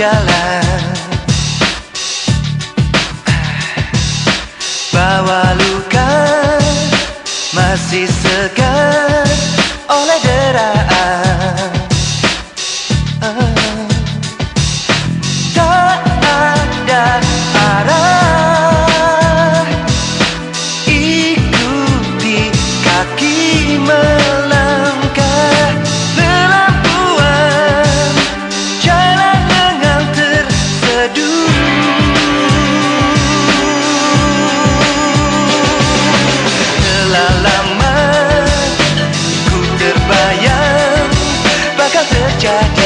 jalan Bawa luka masih segar oleh deraan. Tak ada arah Ikuti kaki mereka Jack.